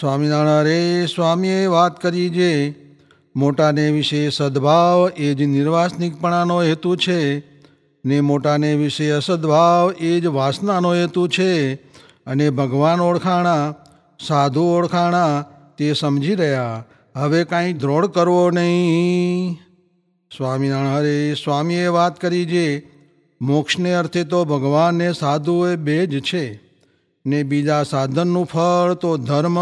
સ્વામિનારાયણ સ્વામીએ વાત કરી જે, મોટાને વિશે સદભાવ એ જ નિર્વાસનિકપણાનો હેતુ છે, ને મોટાને વિશે અસદભાવ એ જ વાસનાનો હેતુ છે, અને ભગવાન ઓળખાણા, સાધુ ઓળખાણા તે સમજી રહ્યા, હવે કાંઈ દ્રોડ કરવો નહીં. સ્વામિનારાયણ હરે, સ્વામીએ વાત કરી જે, મોક્ષને અર્થે તો ભગવાન ને સાધુ એ બે જ છે. ને બીજા સાધનનું ફળ તો ધર્મ,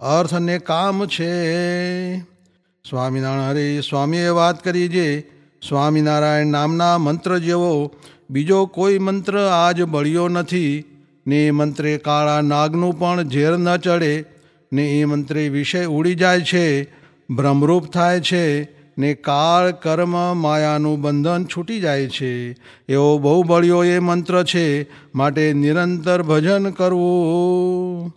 અર્થ ને કામ છે. સ્વામિનારાયણ હરે સ્વામીએ વાત કરી જે, સ્વામિનારાયણ નામના મંત્ર જેવો, બીજો કોઈ મંત્ર આજ બળ્યો નથી, ને એ મંત્રે કાળા નાગનું પણ ઝેર ન ચડે, ને એ મંત્રે વિષય ઉડી જાય છે ભ્રમરૂપ થાય છે ને કાળ, કર્મ, માયાનું બંધન છૂટી જાય છે. એવો બહુ બળ્યો એ મંત્ર છે, માટે નિરંતર ભજન કરવું.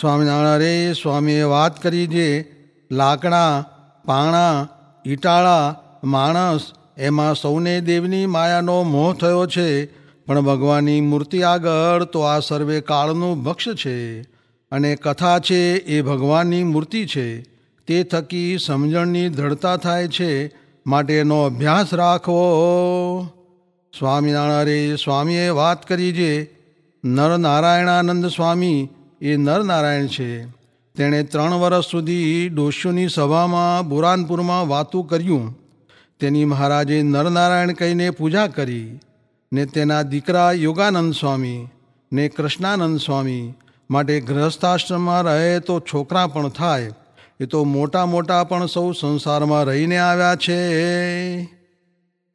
સ્વામિનારાયણ સ્વામીએ વાત કરી જે લાકડા, પાણા, ઈટાળા, માણસ, એમાં સૌને દેવની માયાનો મોહ થયો છે. પણ ભગવાનની મૂર્તિ આગળ તો આ સર્વે કાળનું ભક્ષ છે. અને કથા છે, એ ભગવાનની મૂર્તિ છે. તે થકી સમજણની દ્રઢતા થાય છે, માટે એનો અભ્યાસ રાખવો. સ્વામિનારાયણ સ્વામીએ વાત કરી જે, નરનારાયણાનંદ સ્વામી એ નરનારાયણ છે. તેણે ત્રણ વર્ષ સુધી ડોસ્યુની સભામાં બુરાનપુરમાં વાતું કર્યું. તેની મહારાજે નરનારાયણ કહીને પૂજા કરી, ને તેના દીકરા યોગાનંદ સ્વામી, ને કૃષ્ણાનંદ સ્વામી, માટે ગૃહસ્થાશ્રમમાં રહે તો છોકરા પણ થાય. એ તો મોટા મોટા પણ સૌ સંસારમાં રહીને આવ્યા છે.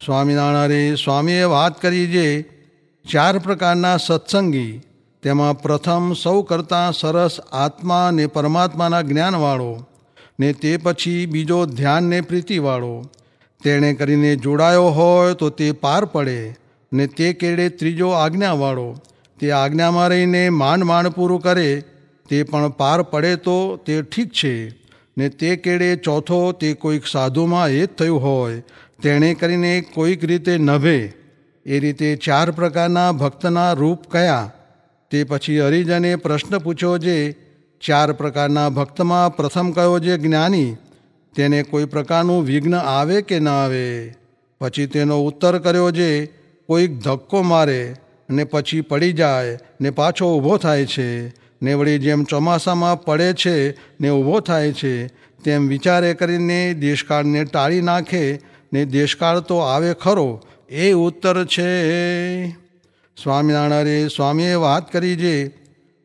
સ્વામિનારાયણ સ્વામીએ વાત કરી જે ચાર પ્રકારના સત્સંગી, તેમાં પ્રથમ સૌ કરતાં સરસ આત્મા ને પરમાત્માના જ્ઞાનવાળો ને તે પછી બીજો ધ્યાન ને પ્રીતિવાળો. તેણે કરીને જોડાયો હોય તો તે પાર પડે ને તે કેડે ત્રીજો આજ્ઞાવાળો. તે આજ્ઞામાં રહીને માંડ માંડ પૂરું કરે, તે પણ પાર પડે તો તે ઠીક છે. ને તે કેળે ચોથો તે કોઈક સાધુમાં એ જ થયું હોય. તેણે કરીને કોઈક રીતે નભે. એ રીતે ચાર પ્રકારના ભક્તના રૂપ કયા. તે પછી હરિજને પ્રશ્ન પૂછ્યો જે, ચાર પ્રકારના ભક્તમાં પ્રથમ કયો જે જ્ઞાની? તેને કોઈ પ્રકારનું વિઘ્ન આવે કે ન આવે? પછી તેનો ઉત્તર કર્યો જે, કોઈક ધક્કો મારે ને પછી પડી જાય ને પાછો ઊભો થાય છે. ને વળી જેમ ચોમાસામાં પડે છે ને ઊભો થાય છે, તેમ વિચારે કરીને દેશકાળને ટાળી નાખે ને દેશકાળ તો આવે ખરો, એ ઉત્તર છે. સ્વામિનારાયણે સ્વામીએ વાત કરી જે,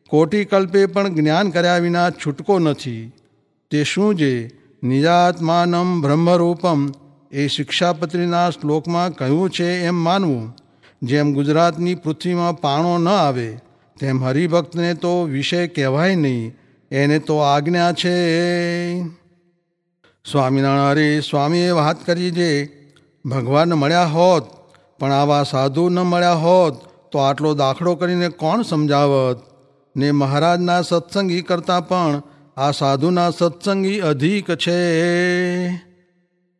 કોટિકલ્પે પણ જ્ઞાન કર્યા વિના છૂટકો નથી. તે શું છે નિજાત્માનમ બ્રહ્મરૂપમ, એ શિક્ષાપત્રીના શ્લોકમાં કહ્યું છે એમ માનવું. જેમ ગુજરાતની પૃથ્વીમાં પાણો ન આવે તેમ હરિભક્તને તો વિષય કહેવાય નહીં, એને તો આજ્ઞા છે. સ્વામિનારાયણ સ્વામીએ વાત કરી જે, ભગવાન મળ્યા હોત, પણ આવા સાધુ ન મળ્યા હોત, તો આટલો દાખલો કરીને કોણ સમજાવત? ને મહારાજના સત્સંગી કરતાં પણ આ સાધુના સત્સંગી અધિક છે.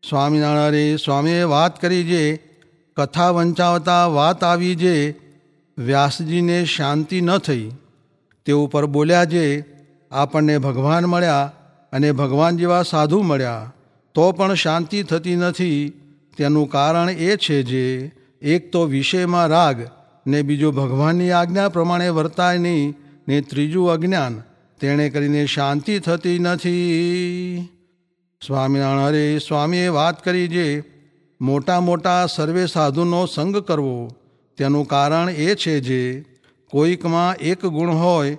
સ્વામિનારાયણ સ્વામીએ વાત કરી જે, કથા વંચાવતા વાત આવી જે વ્યાસજીને શાંતિ ન થઈ તે ઉપર બોલ્યા જે, આપણને ભગવાન મળ્યા અને ભગવાન જેવા સાધુ મળ્યા, તો પણ શાંતિ થતી નથી. તેનું કારણ એ છે જે, એક તો વિષયમાં રાગ ને બીજો ભગવાનની આજ્ઞા પ્રમાણે વર્તાય નહીં ને ત્રીજું અજ્ઞાન, તેણે કરીને શાંતિ થતી નથી. સ્વામિનારાયણ હરે, સ્વામીએ વાત કરી જે, મોટા મોટા સર્વે સાધુનો સંગ કરવો તેનું કારણ એ છે જે, કોઈકમાં એક ગુણ હોય,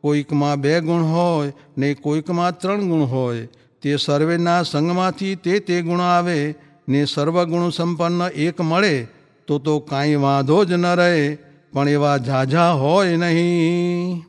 કોઈકમાં બે ગુણ હોય, ને કોઈકમાં ત્રણ ગુણ હોય, તે સર્વેના સંગમાંથી તે તે ગુણ આવે, ને સર્વગુણ સંપન્ન એક મળે, તો તો કાંઈ વાંધો જ ન રહે, પણ એવા ઝાઝા હોય નહીં.